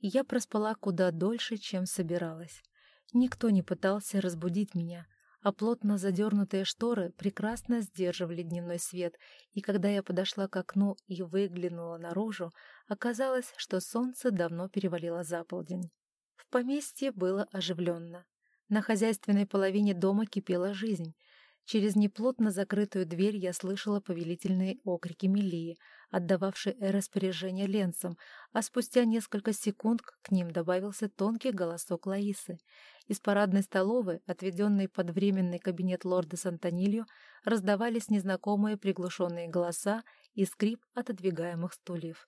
Я проспала куда дольше, чем собиралась. Никто не пытался разбудить меня, а плотно задернутые шторы прекрасно сдерживали дневной свет, и когда я подошла к окну и выглянула наружу, оказалось, что солнце давно перевалило за полдень. В поместье было оживленно. На хозяйственной половине дома кипела жизнь. Через неплотно закрытую дверь я слышала повелительные окрики Мелии, отдававшие распоряжение ленцам, а спустя несколько секунд к ним добавился тонкий голосок Лаисы. Из парадной столовой, отведенной под временный кабинет лорда Сантонилью, раздавались незнакомые приглушенные голоса и скрип отодвигаемых стульев.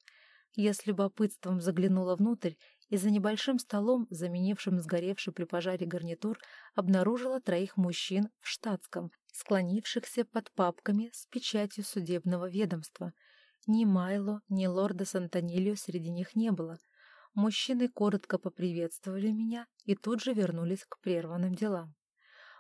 Я с любопытством заглянула внутрь и за небольшим столом, заменившим сгоревший при пожаре гарнитур, обнаружила троих мужчин в штатском, склонившихся под папками с печатью судебного ведомства. Ни Майло, ни лорда Сантонилио среди них не было. Мужчины коротко поприветствовали меня и тут же вернулись к прерванным делам.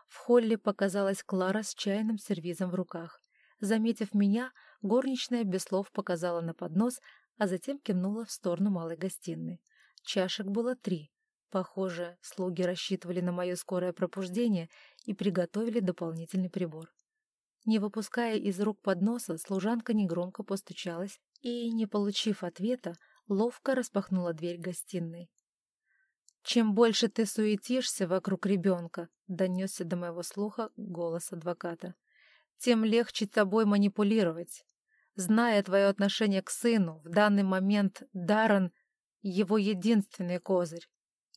В холле показалась Клара с чайным сервизом в руках. Заметив меня, горничная без слов показала на поднос, а затем кивнула в сторону малой гостиной. Чашек было три. Похоже, слуги рассчитывали на мое скорое пробуждение и приготовили дополнительный прибор. Не выпуская из рук подноса, служанка негромко постучалась и, не получив ответа, ловко распахнула дверь гостиной. «Чем больше ты суетишься вокруг ребенка», — донесся до моего слуха голос адвоката, «тем легче тобой манипулировать. Зная твое отношение к сыну, в данный момент Даррен его единственный козырь,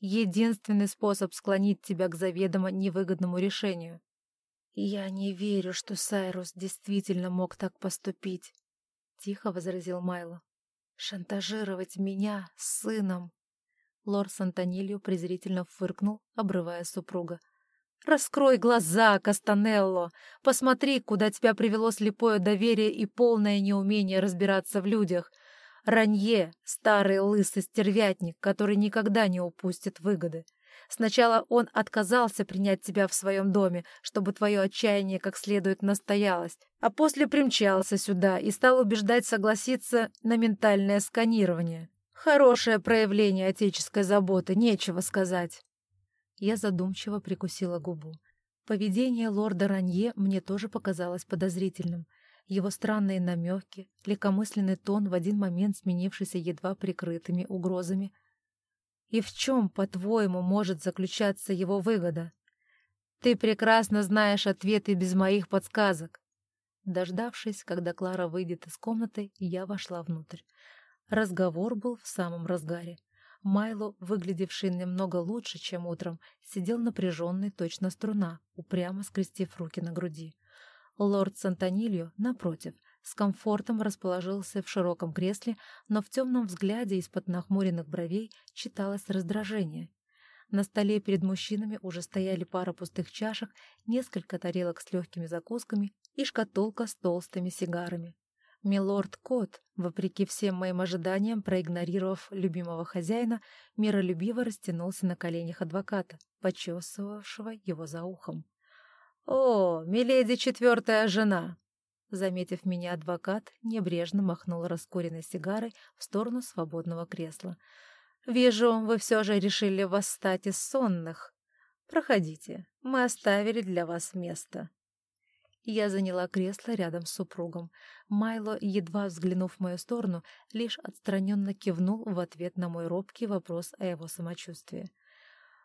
единственный способ склонить тебя к заведомо невыгодному решению. «Я не верю, что Сайрус действительно мог так поступить», — тихо возразил Майло. «Шантажировать меня с сыном». Лорд Сантонилью презрительно фыркнул, обрывая супруга. «Раскрой глаза, Кастанелло! Посмотри, куда тебя привело слепое доверие и полное неумение разбираться в людях. Ранье — старый лысый стервятник, который никогда не упустит выгоды. Сначала он отказался принять тебя в своем доме, чтобы твое отчаяние как следует настоялось, а после примчался сюда и стал убеждать согласиться на ментальное сканирование. Хорошее проявление отеческой заботы, нечего сказать. Я задумчиво прикусила губу. Поведение лорда Ранье мне тоже показалось подозрительным — его странные намеки, легкомысленный тон в один момент сменившийся едва прикрытыми угрозами. И в чем, по-твоему, может заключаться его выгода? Ты прекрасно знаешь ответы без моих подсказок. Дождавшись, когда Клара выйдет из комнаты, я вошла внутрь. Разговор был в самом разгаре. Майло, выглядевший немного лучше, чем утром, сидел напряженный, точно струна, упрямо скрестив руки на груди. Лорд Сантонильо, напротив, с комфортом расположился в широком кресле, но в темном взгляде из-под нахмуренных бровей читалось раздражение. На столе перед мужчинами уже стояли пара пустых чашек, несколько тарелок с легкими закусками и шкатулка с толстыми сигарами. Милорд Кот, вопреки всем моим ожиданиям, проигнорировав любимого хозяина, миролюбиво растянулся на коленях адвоката, почесывавшего его за ухом. «О, миледи четвертая жена!» Заметив меня, адвокат небрежно махнул раскуренной сигарой в сторону свободного кресла. «Вижу, вы все же решили восстать из сонных. Проходите, мы оставили для вас место». Я заняла кресло рядом с супругом. Майло, едва взглянув в мою сторону, лишь отстраненно кивнул в ответ на мой робкий вопрос о его самочувствии.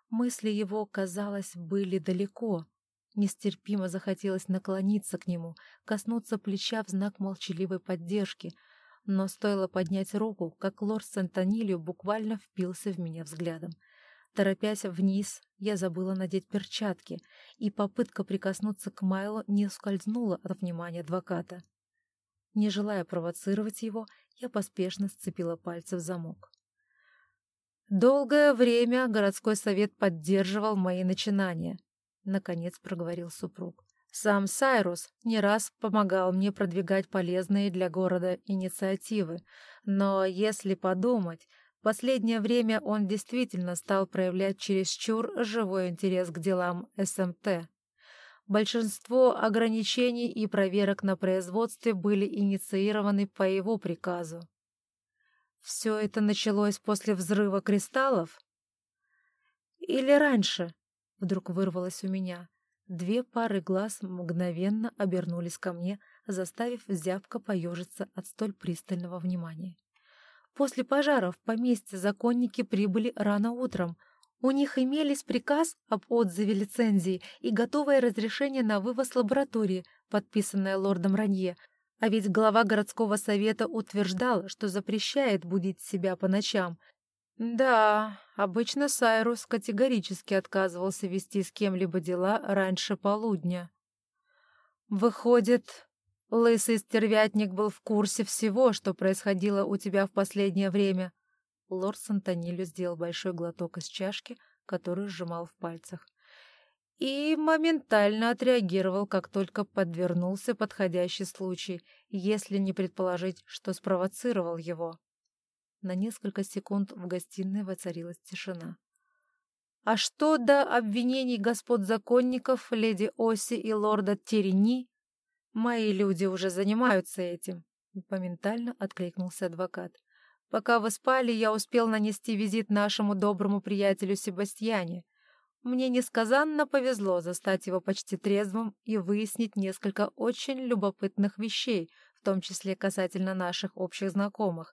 Мысли его, казалось, были далеко, Нестерпимо захотелось наклониться к нему, коснуться плеча в знак молчаливой поддержки, но стоило поднять руку, как лорд Сантонилью буквально впился в меня взглядом. Торопясь вниз, я забыла надеть перчатки, и попытка прикоснуться к Майлу не ускользнула от внимания адвоката. Не желая провоцировать его, я поспешно сцепила пальцы в замок. Долгое время городской совет поддерживал мои начинания наконец проговорил супруг. Сам Сайрус не раз помогал мне продвигать полезные для города инициативы, но если подумать, в последнее время он действительно стал проявлять чересчур живой интерес к делам СМТ. Большинство ограничений и проверок на производстве были инициированы по его приказу. Все это началось после взрыва кристаллов? Или раньше? Вдруг вырвалось у меня. Две пары глаз мгновенно обернулись ко мне, заставив зябко поежиться от столь пристального внимания. После пожара в поместье законники прибыли рано утром. У них имелись приказ об отзыве лицензии и готовое разрешение на вывоз лаборатории, подписанное лордом Ранье. А ведь глава городского совета утверждал, что запрещает будить себя по ночам. Да, обычно Сайрус категорически отказывался вести с кем-либо дела раньше полудня. Выходит, Лысый стервятник был в курсе всего, что происходило у тебя в последнее время. Лорд Сантонилю сделал большой глоток из чашки, которую сжимал в пальцах. И моментально отреагировал, как только подвернулся подходящий случай, если не предположить, что спровоцировал его. На несколько секунд в гостиной воцарилась тишина. А что до обвинений господ законников, леди Оси и лорда Терени, «Мои люди уже занимаются этим», — моментально откликнулся адвокат. «Пока вы спали, я успел нанести визит нашему доброму приятелю Себастьяне. Мне несказанно повезло застать его почти трезвым и выяснить несколько очень любопытных вещей, в том числе касательно наших общих знакомых.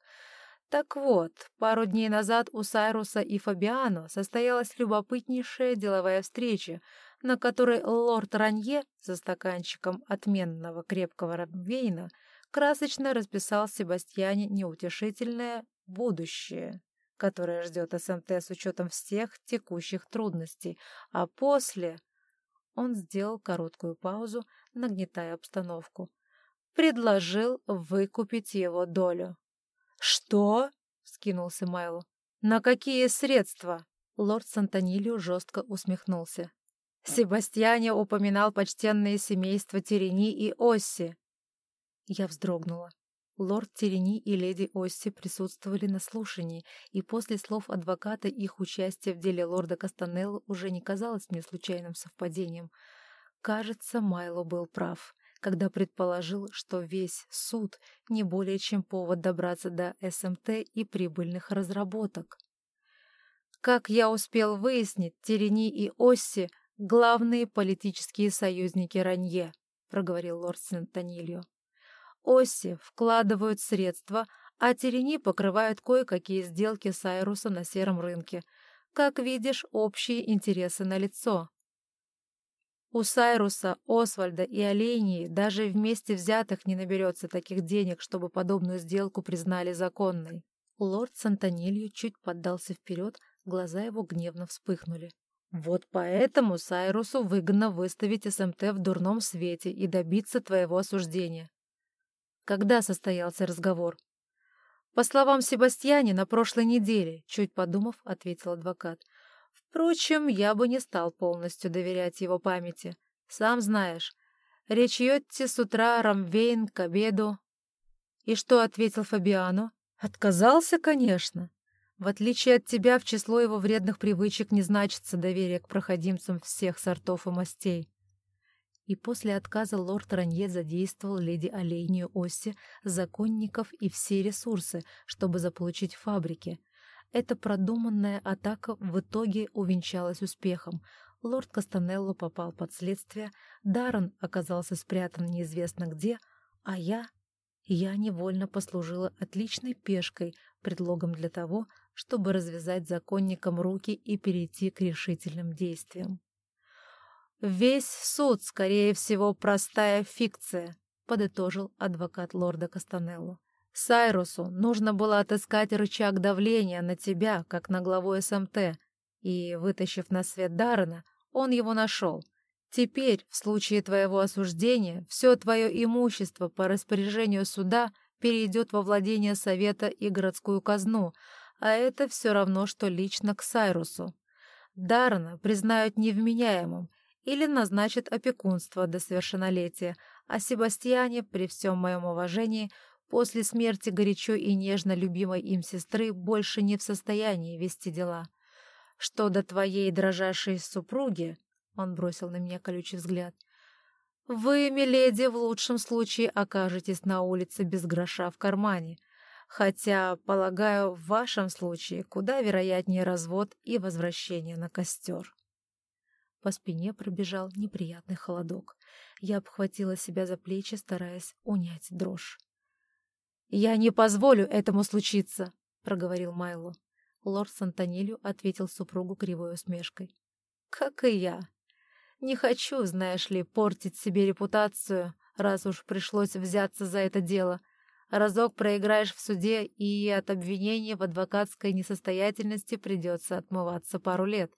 Так вот, пару дней назад у Сайруса и Фабиано состоялась любопытнейшая деловая встреча, на которой лорд Ранье за стаканчиком отменного крепкого рамвейна красочно расписал Себастьяне неутешительное будущее, которое ждет СМТ с учетом всех текущих трудностей, а после... Он сделал короткую паузу, нагнетая обстановку. Предложил выкупить его долю. «Что?» — вскинулся Майло. «На какие средства?» Лорд Сантонилио жестко усмехнулся. Себастьяне упоминал почтенное семейство Терени и Осси. Я вздрогнула. Лорд Терени и леди Осси присутствовали на слушании, и после слов адвоката их участие в деле лорда Кастанелло уже не казалось мне случайным совпадением. Кажется, Майло был прав, когда предположил, что весь суд не более чем повод добраться до СМТ и прибыльных разработок. Как я успел выяснить, Терени и Осси — главные политические союзники Ранье», — проговорил лорд Сентонильо. «Оси вкладывают средства, а Терени покрывают кое-какие сделки с Айруса на сером рынке. Как видишь, общие интересы налицо. У Сайруса, Освальда и Олении даже вместе взятых не наберется таких денег, чтобы подобную сделку признали законной. Лорд Сантонилью чуть поддался вперед, глаза его гневно вспыхнули. Вот поэтому Сайрусу выгодно выставить СМТ в дурном свете и добиться твоего осуждения. Когда состоялся разговор? По словам Себастьяне, на прошлой неделе, чуть подумав, ответил адвокат. Впрочем, я бы не стал полностью доверять его памяти. Сам знаешь, речь Йотти с утра Рамвейн к обеду. И что ответил Фабиано? Отказался, конечно. В отличие от тебя, в число его вредных привычек не значится доверие к проходимцам всех сортов и мастей. И после отказа лорд Ранье задействовал леди Олейнию Оси, законников и все ресурсы, чтобы заполучить фабрики. Эта продуманная атака в итоге увенчалась успехом. Лорд Кастанелло попал под следствие, Даррен оказался спрятан неизвестно где, а я... Я невольно послужила отличной пешкой, предлогом для того, чтобы развязать законникам руки и перейти к решительным действиям. «Весь суд, скорее всего, простая фикция», — подытожил адвокат лорда Кастанелло. «Сайрусу нужно было отыскать рычаг давления на тебя, как на главу СМТ, и, вытащив на свет Даррена, он его нашел. Теперь, в случае твоего осуждения, все твое имущество по распоряжению суда перейдет во владение Совета и городскую казну, а это все равно, что лично к Сайрусу. Дарна признают невменяемым или назначат опекунство до совершеннолетия, а Себастьяне, при всем моем уважении, после смерти горячо и нежно любимой им сестры больше не в состоянии вести дела. Что до твоей дрожащей супруги, он бросил на меня колючий взгляд, вы, миледи, в лучшем случае окажетесь на улице без гроша в кармане, Хотя, полагаю, в вашем случае куда вероятнее развод и возвращение на костер. По спине пробежал неприятный холодок. Я обхватила себя за плечи, стараясь унять дрожь. «Я не позволю этому случиться», — проговорил Майло. Лорд Сантонилью ответил супругу кривой усмешкой. «Как и я. Не хочу, знаешь ли, портить себе репутацию, раз уж пришлось взяться за это дело. Разок проиграешь в суде, и от обвинения в адвокатской несостоятельности придется отмываться пару лет.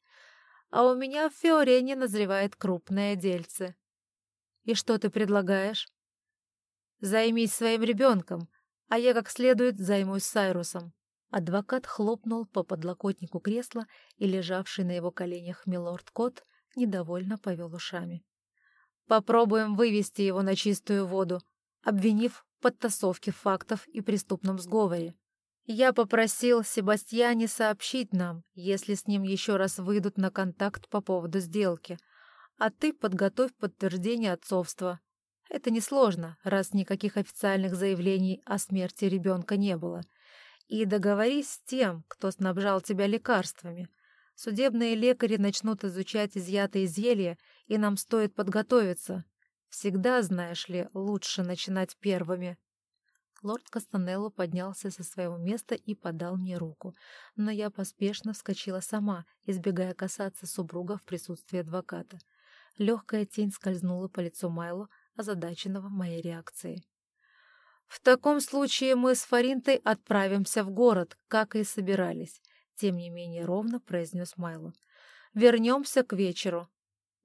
А у меня в Фиорене назревает крупное дельце. И что ты предлагаешь? Займись своим ребенком, а я как следует займусь Сайрусом. Адвокат хлопнул по подлокотнику кресла, и лежавший на его коленях милорд Кот недовольно повел ушами. Попробуем вывести его на чистую воду, обвинив в подтасовке фактов и преступном сговоре. Я попросил Себастьяне сообщить нам, если с ним еще раз выйдут на контакт по поводу сделки, а ты подготовь подтверждение отцовства. Это несложно, раз никаких официальных заявлений о смерти ребенка не было. И договорись с тем, кто снабжал тебя лекарствами. Судебные лекари начнут изучать изъятые зелья, и нам стоит подготовиться. Всегда, знаешь ли, лучше начинать первыми. Лорд Кастанелло поднялся со своего места и подал мне руку, но я поспешно вскочила сама, избегая касаться супруга в присутствии адвоката. Легкая тень скользнула по лицу Майло, озадаченного моей реакцией. «В таком случае мы с Фаринтой отправимся в город, как и собирались тем не менее ровно произнес Майло. «Вернемся к вечеру.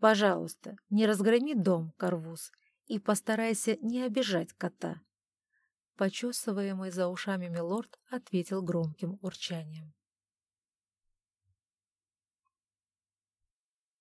Пожалуйста, не разгроми дом, Карвуз, и постарайся не обижать кота». Почесываемый за ушами милорд ответил громким урчанием.